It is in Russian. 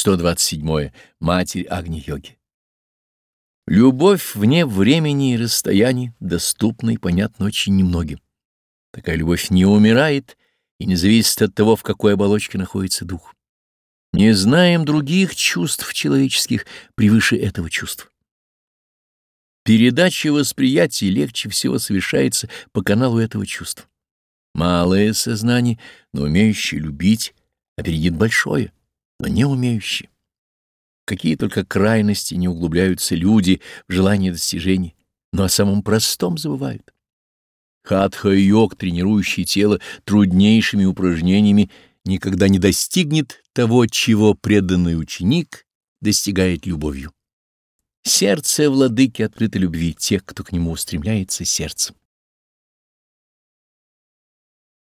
127. Матерь Агни-йоги. Любовь вне времени и расстояний доступна и понятна очень немногим. Такая любовь не умирает и не зависит от того, в какой оболочке находится дух. Не знаем других чувств человеческих превыше этого чувства. Передача восприятия легче всего совершается по каналу этого чувства. Малое сознание, но умеющее любить, опередит большое — но не умеющие. Какие только крайности не углубляются люди в желании достижений, но о самом простом забывают. Хатха-йог, тренирующий тело труднейшими упражнениями, никогда не достигнет того, чего преданный ученик достигает любовью. Сердце владыки открыто любви тех, кто к нему устремляется сердцем.